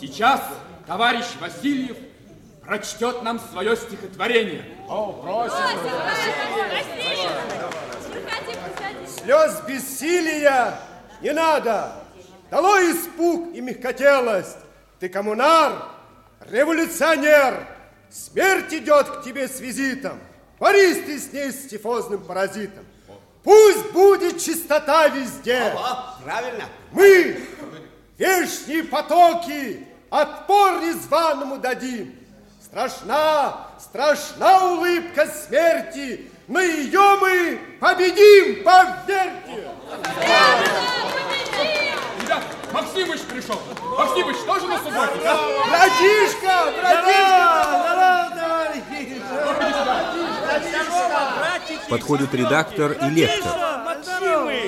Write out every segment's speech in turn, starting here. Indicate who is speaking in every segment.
Speaker 1: Сейчас товарищ Васильев прочтет нам свое стихотворение.
Speaker 2: О, просим.
Speaker 3: Слез бессилия не надо. Дало испуг и мягкотелость. Ты коммунар, революционер. Смерть идет к тебе с визитом. Борись ты с ней с тифозным паразитом. Пусть будет чистота везде.
Speaker 4: Ага, правильно.
Speaker 3: Мы, вешние потоки, отпор незваному дадим. Страшна, страшна улыбка смерти, но ее мы победим, поверьте!
Speaker 1: Ребят, Максимыч пришел. Максимыч тоже на субботе? да?
Speaker 3: Братишка, братишка!
Speaker 5: Подходит редактор и лектор.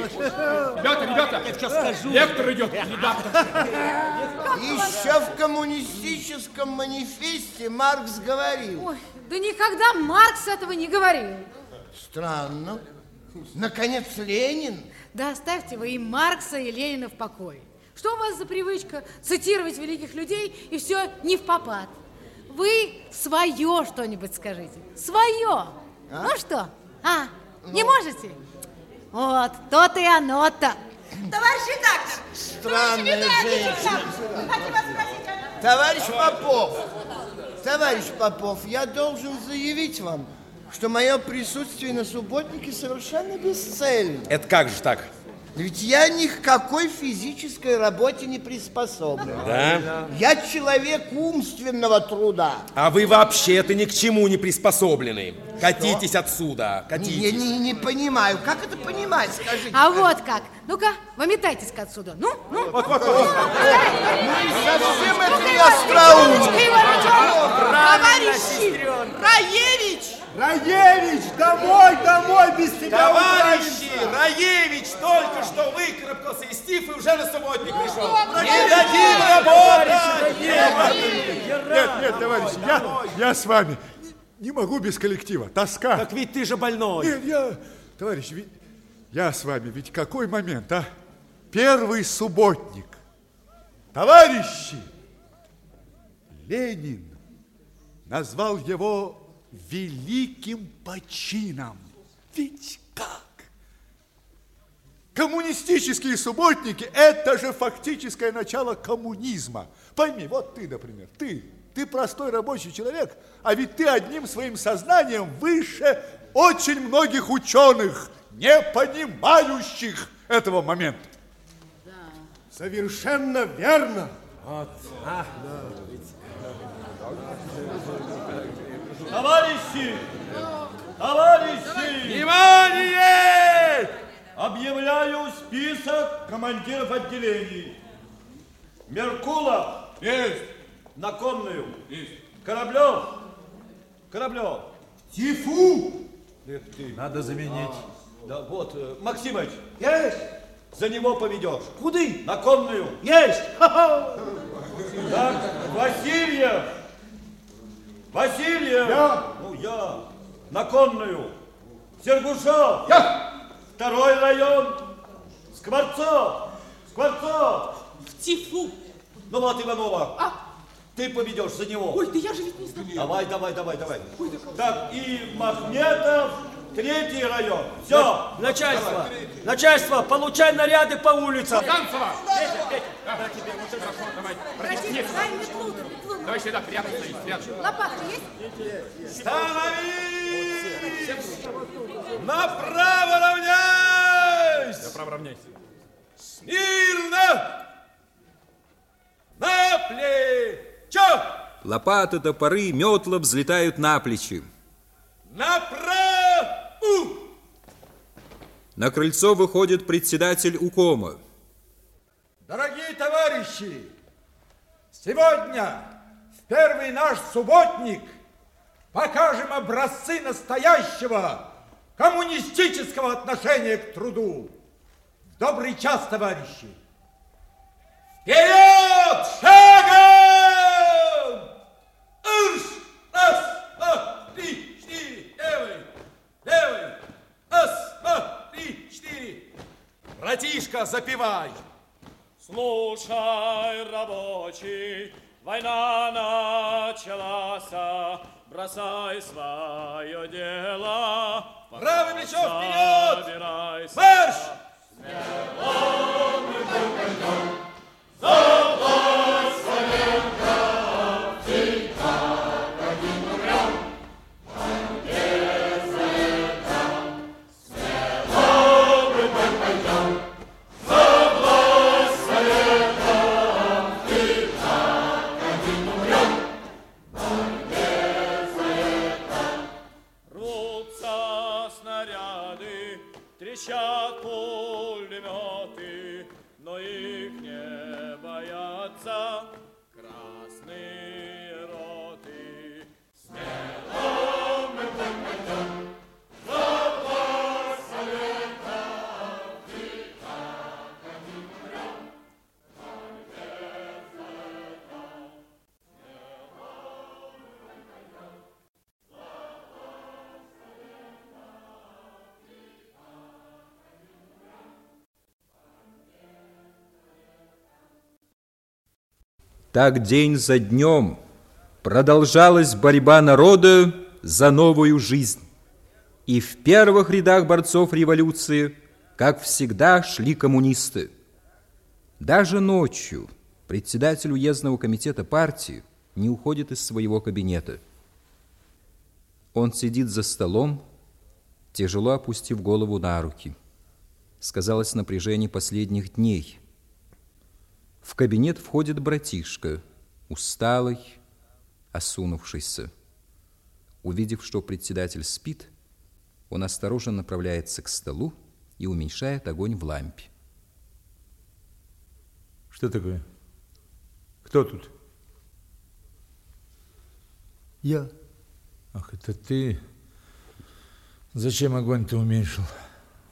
Speaker 1: Ребята, ребята, лектор идет, редактор.
Speaker 4: Еще в коммунистическом манифесте Маркс говорил.
Speaker 6: Ой, да никогда Маркс этого не говорил.
Speaker 4: Странно. Наконец, Ленин.
Speaker 6: Да оставьте вы и Маркса, и Ленина в покое. Что у вас за привычка цитировать великих людей и все не в попад? Вы свое что-нибудь скажите. Свое. Ну что? А, не можете? Вот, то-то и оно-то.
Speaker 7: Товарищ редактор!
Speaker 4: Странная женщина.
Speaker 7: Спросить, а-
Speaker 4: Товарищ Попов, товарищ Попов, я должен заявить вам, что мое присутствие на субботнике совершенно бесцельно.
Speaker 8: Это как же так?
Speaker 4: Ведь я ни к какой физической работе не приспособлен.
Speaker 8: Да?
Speaker 4: Я человек умственного труда.
Speaker 8: А вы вообще-то ни к чему не приспособлены. Катитесь отсюда,
Speaker 4: Я
Speaker 8: катитесь.
Speaker 4: не, не понимаю, как это понимать, скажите.
Speaker 6: А вот как. Ну-ка, выметайтесь-ка отсюда. Ну, ну.
Speaker 4: Совсем это не остроумно.
Speaker 7: Товарищи! Раевич!
Speaker 3: Раевич, домой, домой, без тебя
Speaker 8: Товарищи, Раевич только что выкарабкался из тифа и уже на субботник пришел. Не дадим работать!
Speaker 2: Нет, нет, товарищ, я, я с вами. Не могу без коллектива. Тоска.
Speaker 8: Так ведь ты же больной.
Speaker 2: Нет, я... Товарищ, ведь я с вами. Ведь какой момент, а? Первый субботник. Товарищи! Ленин назвал его великим почином. Ведь как? Коммунистические субботники – это же фактическое начало коммунизма. Пойми, вот ты, например, ты, ты простой рабочий человек, а ведь ты одним своим сознанием выше очень многих ученых, не понимающих этого момента.
Speaker 3: Совершенно верно.
Speaker 9: Товарищи! Товарищи!
Speaker 8: Внимание!
Speaker 9: Объявляю список командиров отделений. Меркулов.
Speaker 1: Есть.
Speaker 9: На конную.
Speaker 1: Есть.
Speaker 9: Кораблев. Кораблев.
Speaker 3: Тифу!
Speaker 9: Эх ты.
Speaker 2: Надо заменить.
Speaker 9: Да вот, э, Максимыч,
Speaker 3: Есть!
Speaker 9: за него поведешь.
Speaker 3: Куды?
Speaker 9: На конную.
Speaker 3: Есть!
Speaker 9: Так, Васильев. Васильев.
Speaker 3: Я.
Speaker 9: Ну, я. На конную. Сергушов.
Speaker 3: Я!
Speaker 9: Второй район. Скворцов. Скворцов.
Speaker 7: В тифу!
Speaker 9: Ну вот, Иванова.
Speaker 7: А?
Speaker 9: Ты поведешь за него.
Speaker 7: Ой, да я же ведь не знаю.
Speaker 9: Давай, давай, давай, давай. Так, и Махметов, третий район. Все.
Speaker 10: Начальство! Начальство, получай наряды по улицам!
Speaker 1: Танцева! Да, тебе, вот это хорошо, давай.
Speaker 6: Братишка,
Speaker 1: Нет,
Speaker 6: дай метлу, метлу.
Speaker 1: Давай сюда, рядом стоит, рядом.
Speaker 6: Лопатка есть?
Speaker 8: Становись! Направо равняйсь!
Speaker 1: Направо равняйся.
Speaker 8: Смирно! На плечо!
Speaker 5: Лопаты, топоры, метла взлетают на плечи.
Speaker 8: Направо!
Speaker 5: На крыльцо выходит председатель УКОМа.
Speaker 2: Дорогие товарищи, сегодня, первый наш субботник, покажем образцы настоящего коммунистического отношения к труду. Добрый час, товарищи!
Speaker 8: Вперед! Шагом! Уж! Раз, два, три, четыре. Левый, левый. Раз, два, три, четыре. Братишка, запивай.
Speaker 10: Слушай, рабочий, война началась, бросай свое дело.
Speaker 8: Правый плечо вперед! Марш!
Speaker 10: Так
Speaker 5: день за днем продолжалась борьба народа за новую жизнь. И в первых рядах борцов революции, как всегда, шли коммунисты. Даже ночью председатель уездного комитета партии не уходит из своего кабинета. Он сидит за столом, тяжело опустив голову на руки. Сказалось напряжение последних дней. В кабинет входит братишка, усталый, осунувшийся. Увидев, что председатель спит, он осторожно направляется к столу и уменьшает огонь в лампе.
Speaker 11: Что такое? Кто тут?
Speaker 4: Я.
Speaker 11: Ах, это ты. Зачем огонь ты уменьшил?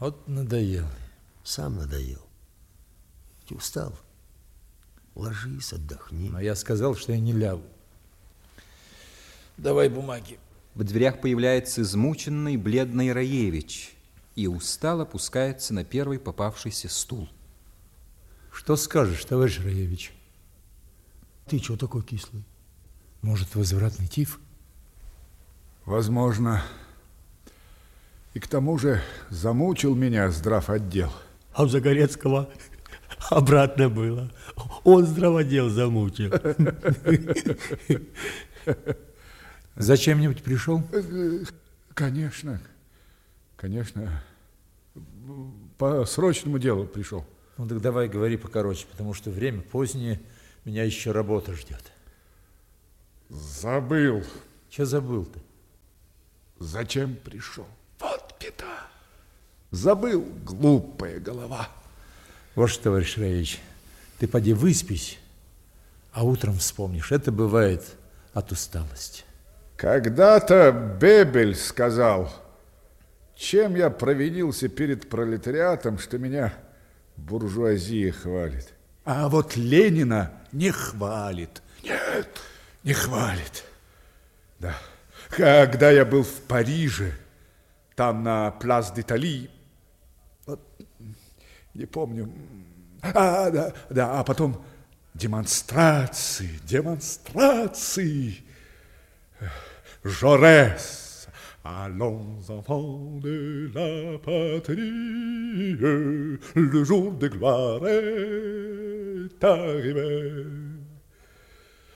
Speaker 11: Вот надоел.
Speaker 12: Сам надоел. Ты устал? Ложись, отдохни.
Speaker 11: Но я сказал, что я не лягу. Давай бумаги.
Speaker 5: В дверях появляется измученный, бледный Раевич и устало опускается на первый попавшийся стул.
Speaker 11: Что скажешь, товарищ Раевич?
Speaker 12: Ты чего такой кислый?
Speaker 11: Может, возвратный тиф?
Speaker 2: Возможно. И к тому же замучил меня здрав отдел.
Speaker 12: А у Загорецкого обратно было. Он здраводел замучил.
Speaker 11: Зачем-нибудь пришел?
Speaker 2: Конечно, конечно. По срочному делу пришел.
Speaker 11: Ну так давай говори покороче, потому что время позднее, меня еще работа ждет.
Speaker 2: Забыл.
Speaker 11: Что забыл-то?
Speaker 2: Зачем пришел? Вот беда. Забыл, глупая голова.
Speaker 11: Вот что, товарищ Раевич, ты поди выспись, а утром вспомнишь. Это бывает от усталости.
Speaker 2: Когда-то Бебель сказал, чем я провинился перед пролетариатом, что меня буржуазия хвалит. А вот Ленина не хвалит. Нет, не хвалит. Да. Когда я был в Париже, там на Плас d'Италии, вот, не помню, а, да, да, а потом демонстрации, демонстрации. Жорес, allons enfants de la patrie, le jour de gloire est arrivé.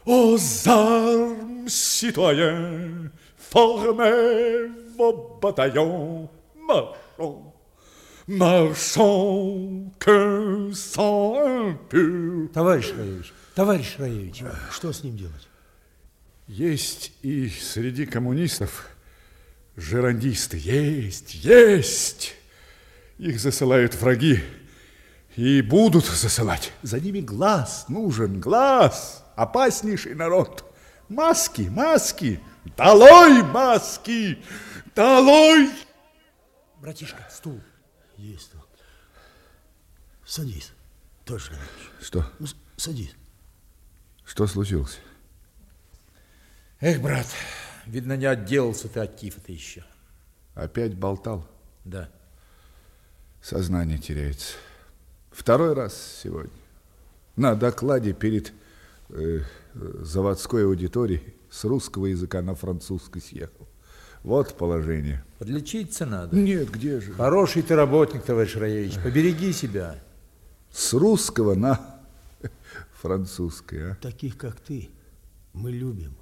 Speaker 2: Aux armes, citoyens, formez vos bataillons, marchons, marchons, que impur.
Speaker 12: Товарищ Раевич, товарищ Раевич, что с ним делать?
Speaker 2: Есть и среди коммунистов жерандисты. Есть, есть. Их засылают враги и будут засылать. За ними глаз нужен, глаз. Опаснейший народ. Маски, маски. Долой маски! Долой!
Speaker 12: Братишка, стул. Есть стул. Садись, товарищ Раевич.
Speaker 2: Что?
Speaker 12: Ну, садись.
Speaker 2: Что случилось?
Speaker 11: Эх, брат, видно, не отделался ты от тифа-то еще.
Speaker 2: Опять болтал?
Speaker 11: Да.
Speaker 2: Сознание теряется. Второй раз сегодня. на докладе перед э, заводской аудиторией с русского языка на французский съехал. Вот положение.
Speaker 11: Подлечиться надо.
Speaker 2: Нет, где же?
Speaker 11: Хороший ты работник, товарищ Раевич. Побереги себя.
Speaker 2: С русского на французский, а?
Speaker 12: Таких, как ты, мы любим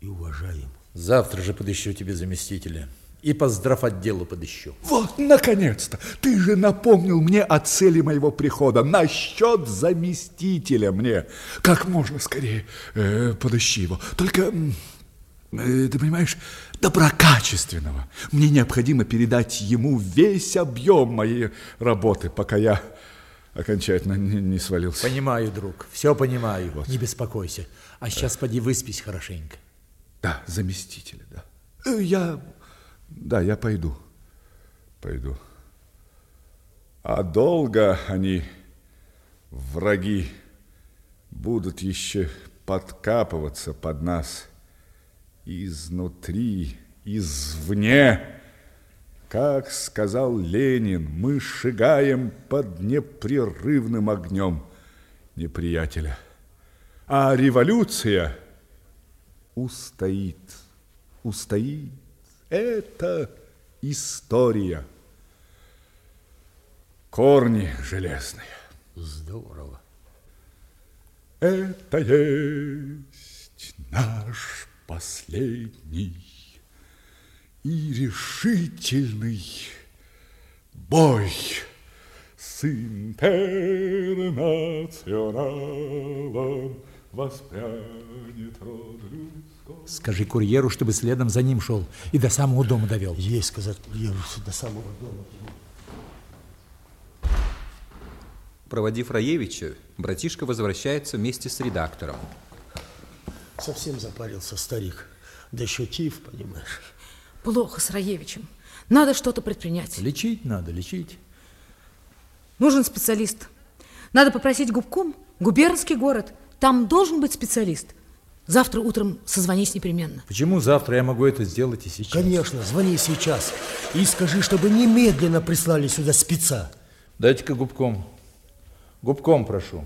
Speaker 12: и уважаем.
Speaker 11: Завтра же подыщу тебе заместителя. И по здравотделу подыщу.
Speaker 2: Вот, наконец-то! Ты же напомнил мне о цели моего прихода. Насчет заместителя мне. Как можно скорее э, подыщи его. Только, ты понимаешь, доброкачественного. Мне необходимо передать ему весь объем моей работы, пока я окончательно не, не свалился.
Speaker 11: Понимаю, друг, все понимаю. Не беспокойся. А сейчас поди выспись хорошенько.
Speaker 2: Да, заместителя, да. Э, Я, да, я пойду, пойду. А долго они, враги, будут еще подкапываться под нас изнутри, извне. Как сказал Ленин, мы шагаем под непрерывным огнем неприятеля. А революция устоит, устоит. Это история. Корни железные.
Speaker 12: Здорово.
Speaker 2: Это есть наш последний и решительный бой с интернационалом воспрянет род людской.
Speaker 11: Скажи курьеру, чтобы следом за ним шел и до самого дома довел.
Speaker 12: Есть сказать курьеру до самого дома.
Speaker 5: Проводив Раевича, братишка возвращается вместе с редактором.
Speaker 12: Совсем запарился старик. Да еще тиф, понимаешь.
Speaker 6: Плохо с Раевичем. Надо что-то предпринять.
Speaker 11: Лечить надо, лечить.
Speaker 6: Нужен специалист. Надо попросить губком, губернский город. Там должен быть специалист. Завтра утром созвонись непременно.
Speaker 11: Почему завтра я могу это сделать и сейчас?
Speaker 12: Конечно, звони сейчас и скажи, чтобы немедленно прислали сюда спеца.
Speaker 11: Дайте-ка губком. Губком прошу.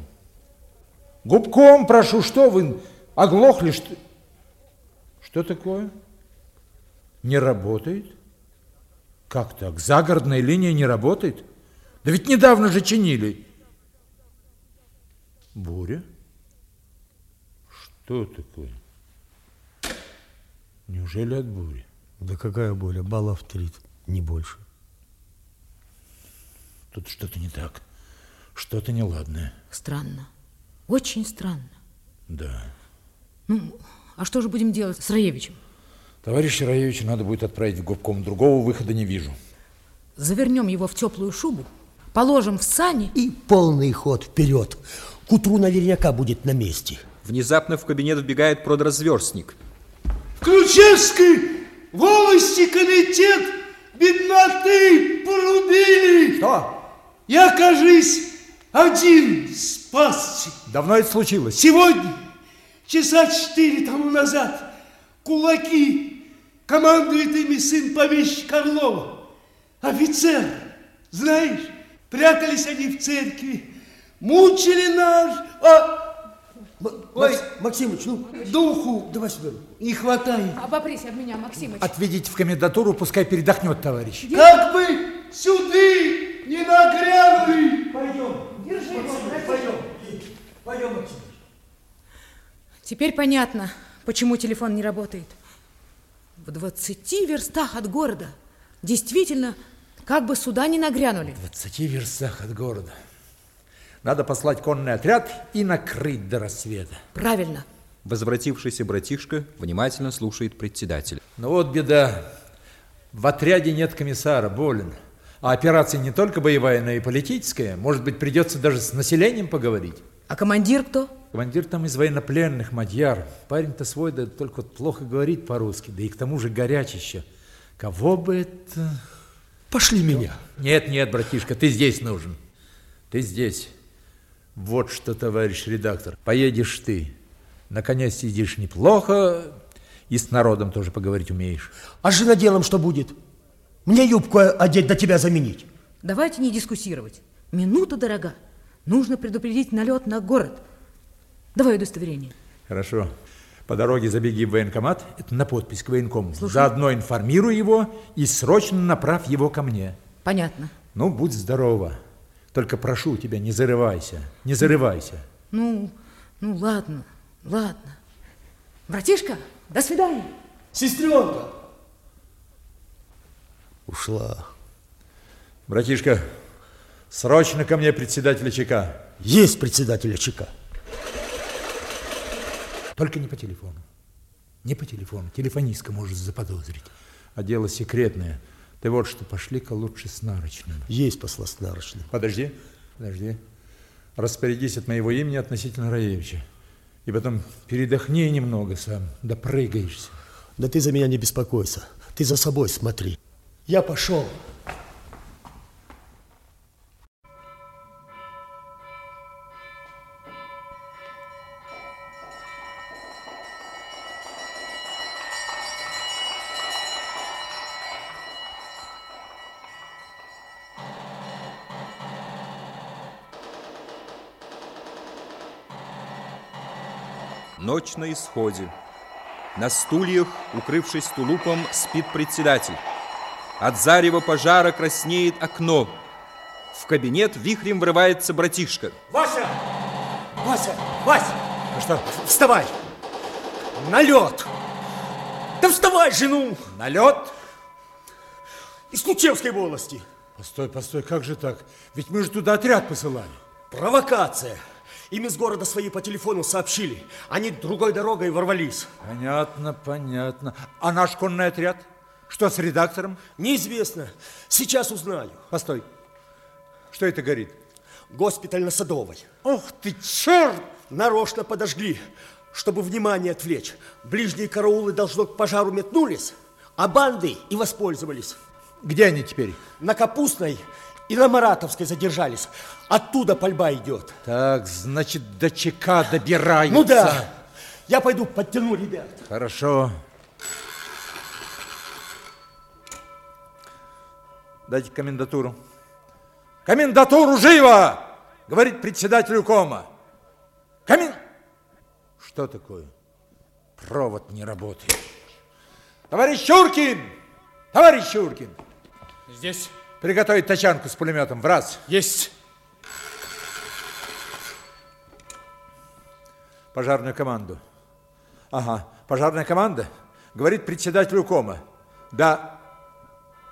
Speaker 11: Губком прошу, что вы оглохли? Что, что такое? Не работает? Как так? Загородная линия не работает? Да ведь недавно же чинили. Буря? Что такое? Неужели от бури?
Speaker 12: Да какая буря? Баллов три, не больше.
Speaker 11: Тут что-то не так. Что-то неладное.
Speaker 6: Странно. Очень странно.
Speaker 11: Да.
Speaker 6: Ну, а что же будем делать с Раевичем?
Speaker 11: Товарища Раевича надо будет отправить в губком. Другого выхода не вижу.
Speaker 6: Завернем его в теплую шубу, положим в сани.
Speaker 12: И полный ход вперед. К утру наверняка будет на месте.
Speaker 5: Внезапно в кабинет вбегает продразверстник.
Speaker 13: Ключевский волости комитет бедноты порубили.
Speaker 11: Что?
Speaker 13: Я, кажись, один спасся.
Speaker 11: Давно это случилось?
Speaker 13: Сегодня, часа четыре тому назад, кулаки командует ими сын помещика Орлова. Офицер, знаешь, прятались они в церкви, мучили наш, а
Speaker 12: Ой, Максимыч, ну,
Speaker 13: духу
Speaker 12: давай сюда.
Speaker 13: не хватает.
Speaker 6: Обопрись об меня, Максимыч.
Speaker 11: Отведите в комендатуру, пускай передохнет, товарищ.
Speaker 13: Как бы сюды не нагрянули.
Speaker 12: Пойдем.
Speaker 6: Держи его,
Speaker 12: Пойдем. Пойдем, Максимыч.
Speaker 6: Теперь понятно, почему телефон не работает. В 20 верстах от города. Действительно, как бы сюда не нагрянули.
Speaker 11: В 20 верстах от города. Надо послать конный отряд и накрыть до рассвета.
Speaker 6: Правильно.
Speaker 5: Возвратившийся братишка внимательно слушает председателя.
Speaker 11: Ну вот беда. В отряде нет комиссара, болен. А операция не только боевая, но и политическая. Может быть, придется даже с населением поговорить.
Speaker 6: А командир кто?
Speaker 11: Командир там из военнопленных, Мадьяр. Парень-то свой, да только вот плохо говорит по-русски. Да и к тому же горячий еще. Кого бы это...
Speaker 12: Пошли меня.
Speaker 11: Нет, нет, братишка, ты здесь нужен. Ты здесь. Вот что, товарищ редактор, поедешь ты. На коне сидишь неплохо, и с народом тоже поговорить умеешь.
Speaker 12: А с женоделом что будет? Мне юбку одеть, до тебя заменить.
Speaker 6: Давайте не дискуссировать. Минута дорога.
Speaker 14: Нужно предупредить налет на город. Давай удостоверение.
Speaker 11: Хорошо. По дороге забеги в военкомат, это на подпись к военкому.
Speaker 14: Слушай.
Speaker 11: Заодно информируй его и срочно направь его ко мне.
Speaker 14: Понятно.
Speaker 11: Ну, будь здорова. Только прошу тебя, не зарывайся, не зарывайся.
Speaker 14: Ну, ну ладно, ладно. Братишка, до свидания.
Speaker 13: Сестренка.
Speaker 11: Ушла. Братишка, срочно ко мне председателя ЧК.
Speaker 12: Есть председателя ЧК.
Speaker 11: Только не по телефону. Не по телефону. Телефонистка может заподозрить. А дело секретное. Ты вот что, пошли-ка лучше с нарочным.
Speaker 12: Есть посла с нарочным.
Speaker 11: Подожди, подожди. Распорядись от моего имени относительно Раевича. И потом передохни немного сам, да прыгаешься.
Speaker 12: Да ты за меня не беспокойся. Ты за собой смотри. Я пошел.
Speaker 5: Ночь на исходе. На стульях, укрывшись тулупом, спит председатель. От зарева пожара краснеет окно. В кабинет вихрем врывается братишка.
Speaker 10: Вася! Вася! Вася! Ну что? Вставай! Налет! Да вставай же, ну!
Speaker 11: Налет?
Speaker 10: Из Ключевской волости.
Speaker 11: Постой, постой, как же так? Ведь мы же туда отряд посылали.
Speaker 10: Провокация. Им из города свои по телефону сообщили. Они другой дорогой ворвались.
Speaker 11: Понятно, понятно. А наш конный отряд? Что с редактором?
Speaker 10: Неизвестно. Сейчас узнаю.
Speaker 11: Постой. Что это горит?
Speaker 10: Госпиталь на Садовой.
Speaker 11: Ох ты, черт!
Speaker 10: Нарочно подожгли, чтобы внимание отвлечь. Ближние караулы, должно, к пожару метнулись, а банды и воспользовались.
Speaker 11: Где они теперь?
Speaker 10: На Капустной и на Маратовской задержались. Оттуда пальба идет.
Speaker 11: Так, значит, до ЧК добираются.
Speaker 10: Ну да. Я пойду подтяну ребят.
Speaker 11: Хорошо. Дайте комендатуру. Комендатуру живо! Говорит председателю кома. Комен... Что такое? Провод не работает. Товарищ Чуркин! Товарищ Чуркин!
Speaker 1: Здесь.
Speaker 11: Приготовить тачанку с пулеметом. В раз.
Speaker 1: Есть.
Speaker 11: Пожарную команду. Ага, пожарная команда. Говорит председателю кома. Да.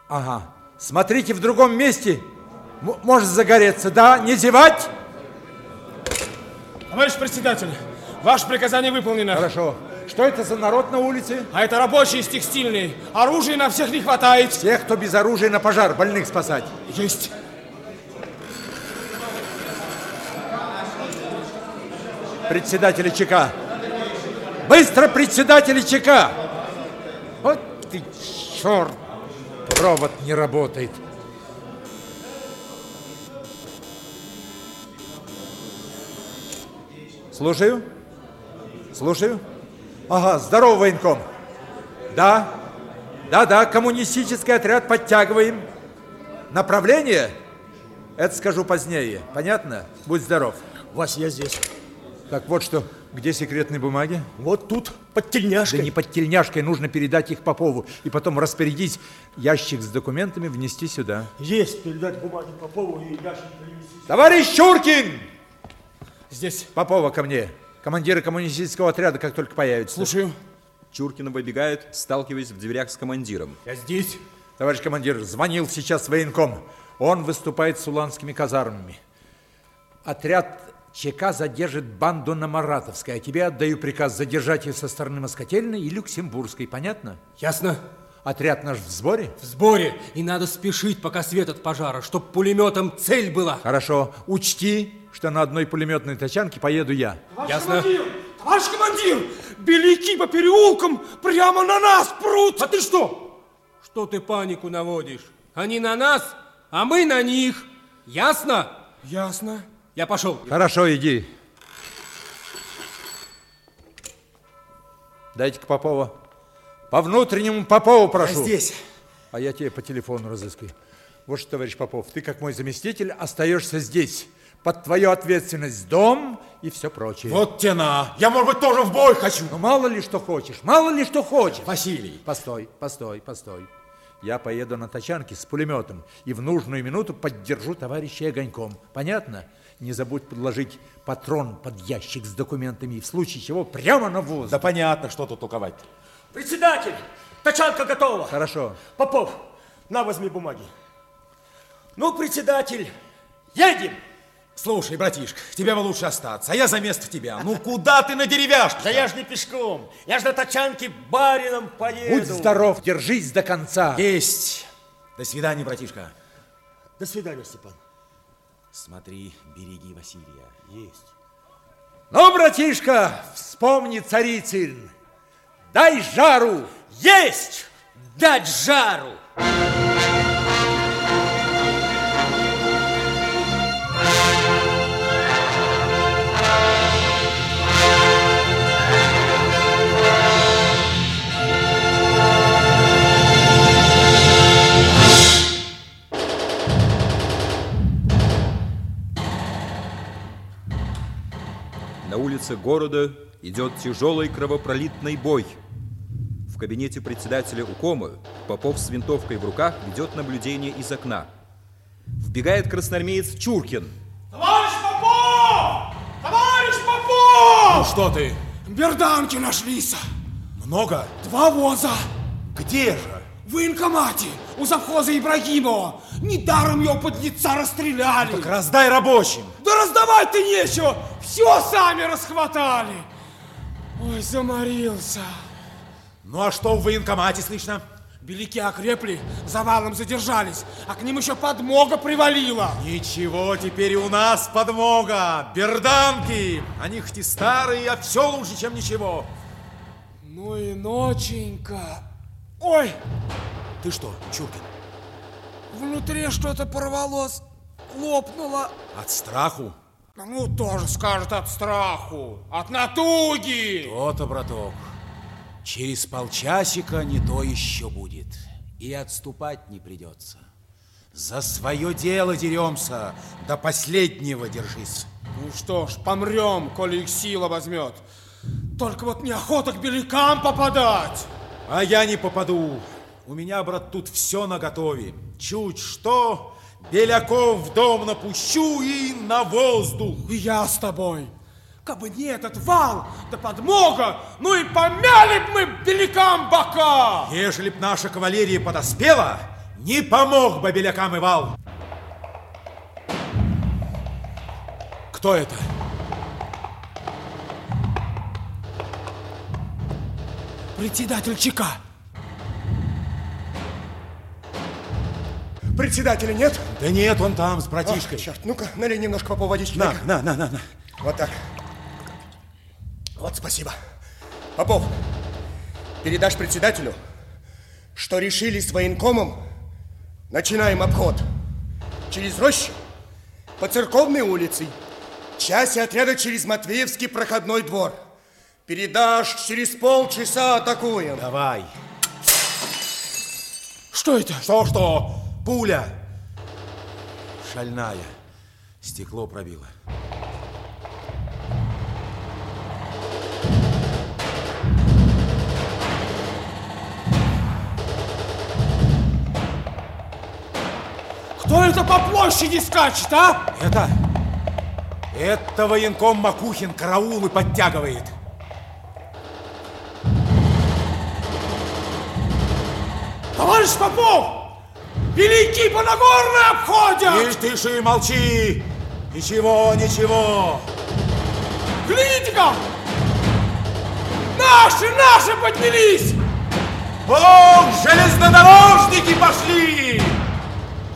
Speaker 11: Ага. Смотрите в другом месте. М- может загореться. Да, не зевать.
Speaker 1: Товарищ председатель, ваше приказание выполнено.
Speaker 11: Хорошо. Что это за народ на улице?
Speaker 1: А это рабочие из текстильной. Оружия на всех не хватает.
Speaker 11: Тех, кто без оружия на пожар, больных спасать.
Speaker 1: Есть.
Speaker 11: Председателя ЧК. Быстро председателя ЧК. Вот ты черт. Провод не работает. Слушаю. Слушаю. Ага, здорово, военком. Да, да, да, коммунистический отряд подтягиваем. Направление? Это скажу позднее. Понятно? Будь здоров.
Speaker 10: Вась, я здесь.
Speaker 11: Так вот что, где секретные бумаги?
Speaker 10: Вот тут, под тельняшкой.
Speaker 11: Да не под тельняшкой, нужно передать их Попову. И потом распорядить ящик с документами внести сюда.
Speaker 10: Есть, передать бумаги Попову и ящик принести.
Speaker 11: Товарищ Чуркин!
Speaker 1: Здесь.
Speaker 11: Попова ко мне. Командиры коммунистического отряда, как только появятся.
Speaker 1: Слушаю.
Speaker 5: Чуркина выбегает, сталкиваясь в дверях с командиром.
Speaker 1: Я здесь.
Speaker 11: Товарищ командир, звонил сейчас военком. Он выступает с уланскими казармами. Отряд ЧК задержит банду на Маратовской, а тебе отдаю приказ задержать ее со стороны Москотельной и Люксембургской. Понятно?
Speaker 10: Ясно.
Speaker 11: Отряд наш в сборе?
Speaker 10: В сборе. И надо спешить, пока свет от пожара, чтоб пулеметом цель была.
Speaker 11: Хорошо. Учти, что на одной пулеметной тачанке поеду я.
Speaker 1: Товарищ командир! Товарищ командир! Беляки по переулкам прямо на нас прут!
Speaker 10: А ты что? Что ты панику наводишь? Они на нас, а мы на них. Ясно?
Speaker 1: Ясно.
Speaker 10: Я пошел.
Speaker 11: Хорошо, иди. Дайте-ка Попова. По внутреннему Попову прошу.
Speaker 10: Я здесь.
Speaker 11: А я тебе по телефону разыскаю. Вот что, товарищ Попов, ты как мой заместитель остаешься здесь. Под твою ответственность дом и все прочее.
Speaker 8: Вот тена. Я, может быть, тоже в бой хочу.
Speaker 11: Ну, мало ли что хочешь, мало ли что хочешь.
Speaker 8: Василий.
Speaker 11: Постой, постой, постой. Я поеду на тачанке с пулеметом и в нужную минуту поддержу товарища огоньком. Понятно? Не забудь подложить патрон под ящик с документами, и в случае чего прямо на воздух.
Speaker 8: Да понятно, что тут толковать.
Speaker 10: Председатель, тачанка готова.
Speaker 11: Хорошо.
Speaker 10: Попов, на, возьми бумаги. Ну, председатель, едем.
Speaker 8: Слушай, братишка, тебе бы лучше остаться, а я за место тебя. Ну, куда ты на деревяшке?
Speaker 10: Да я ж не пешком, я ж на тачанке барином поеду.
Speaker 11: Будь здоров, держись до конца.
Speaker 8: Есть. До свидания, братишка.
Speaker 10: До свидания, Степан.
Speaker 8: Смотри, береги Василия.
Speaker 10: Есть.
Speaker 11: Ну, братишка, вспомни царицын. Дай жару.
Speaker 10: Есть! Дать жару!
Speaker 5: Улице города идет тяжелый кровопролитный бой. В кабинете председателя УКОМа Попов с винтовкой в руках ведет наблюдение из окна. Вбегает красноармеец Чуркин.
Speaker 1: Товарищ Попов! Товарищ Попов!
Speaker 8: Ну что ты?
Speaker 1: Берданки нашлись.
Speaker 8: Много?
Speaker 1: Два воза.
Speaker 8: Где же?
Speaker 1: В военкомате у завхоза Ибрагимова. Недаром его под лица расстреляли.
Speaker 8: Так раздай рабочим.
Speaker 1: Да раздавать-то нечего. Все сами расхватали. Ой, заморился.
Speaker 8: Ну а что в военкомате слышно?
Speaker 1: Беляки окрепли, завалом задержались, а к ним еще подмога привалила.
Speaker 8: Ничего, теперь и у нас подмога. Берданки. Они хоть и старые, а все лучше, чем ничего.
Speaker 1: Ну и ноченька. Ой,
Speaker 8: Ты что, Чуркин,
Speaker 1: внутри что-то порвалось, лопнуло.
Speaker 8: от страху?
Speaker 1: Ну, тоже скажет от страху, от натуги.
Speaker 8: То-то, браток. Через полчасика не то еще будет. И отступать не придется. За свое дело деремся, до последнего держись.
Speaker 1: Ну что ж, помрем, коли их сила возьмет. Только вот неохота к белякам попадать.
Speaker 8: А я не попаду. У меня, брат, тут все наготове. Чуть что, беляков в дом напущу и на воздух.
Speaker 1: И я с тобой. Кабы не этот вал, да подмога, ну и помяли б мы белякам бока.
Speaker 8: Ежели б наша кавалерия подоспела, не помог бы белякам и вал. Кто это?
Speaker 1: Председатель ЧК.
Speaker 3: Председателя нет?
Speaker 8: Да нет, он там с братишкой.
Speaker 3: Ах, черт, ну-ка, налей немножко попов водички.
Speaker 8: На, на, на, на, на.
Speaker 3: Вот так. Вот спасибо. Попов, передашь председателю, что решили с военкомом, начинаем обход. Через рощу, по церковной улице, части отряда через Матвеевский проходной двор. Передашь, через полчаса атакуем.
Speaker 8: Давай.
Speaker 1: Что это?
Speaker 8: Что-что? Пуля. Шальная. Стекло пробило.
Speaker 1: Кто это по площади скачет, а?
Speaker 8: Это... Это военком Макухин караулы подтягивает.
Speaker 1: Товарищ Попов! Велики по Нагорной обходят!
Speaker 8: Тише, тише, молчи! Ничего, ничего!
Speaker 1: Глядите-ка! Наши, наши поднялись!
Speaker 8: Ох, железнодорожники пошли!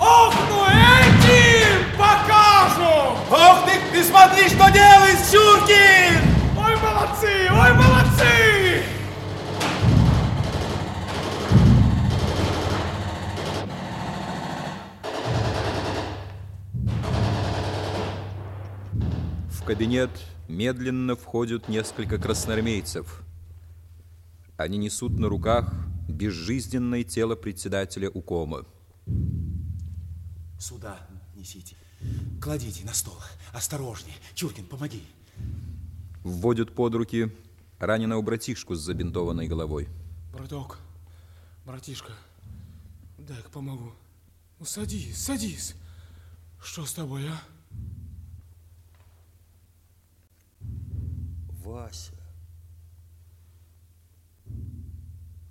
Speaker 1: Ох, ну этим покажу!
Speaker 8: Ох ты, ты смотри, что делает Щуркин!
Speaker 1: Ой, молодцы, ой, молодцы!
Speaker 5: Кабинет медленно входят несколько красноармейцев. Они несут на руках безжизненное тело председателя УКОМа.
Speaker 8: Сюда несите. Кладите на стол. Осторожнее. Чуркин, помоги.
Speaker 5: Вводят под руки раненого братишку с забинтованной головой.
Speaker 1: Браток, братишка, дай-ка помогу. Ну, садись, садись. Что с тобой, а?
Speaker 12: Вася.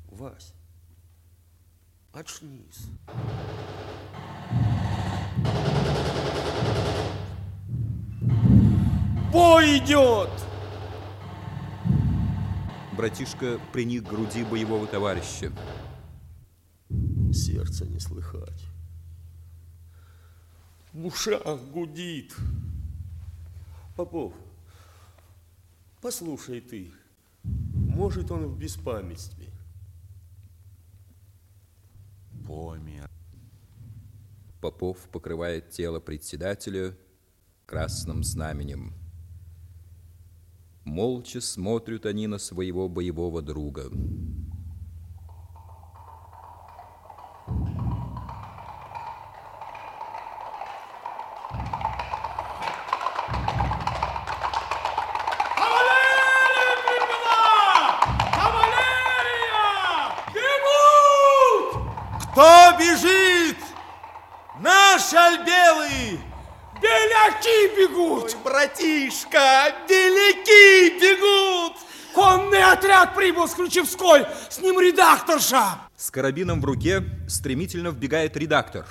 Speaker 12: Вась. Очнись.
Speaker 15: Бой идет!
Speaker 5: Братишка приник к груди боевого товарища.
Speaker 12: Сердце не слыхать. В ушах гудит. Попов, послушай ты, может он в беспамятстве.
Speaker 8: Помер.
Speaker 5: Попов покрывает тело председателя красным знаменем. Молча смотрят они на своего боевого друга.
Speaker 1: Прибыл с Ключевской, с ним редакторша.
Speaker 5: С карабином в руке стремительно вбегает редактор.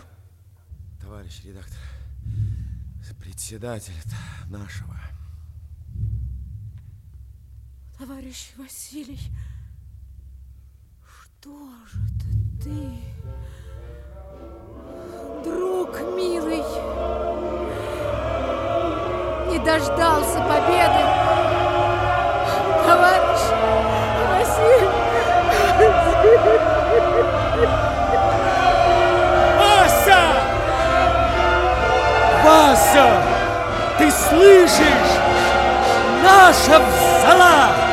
Speaker 8: Товарищ редактор, председатель нашего.
Speaker 6: Товарищ Василий, что же это ты? Друг милый, не дождался победы. Товарищ.
Speaker 15: Вася! Вася! Ты слышишь? Наша взяла!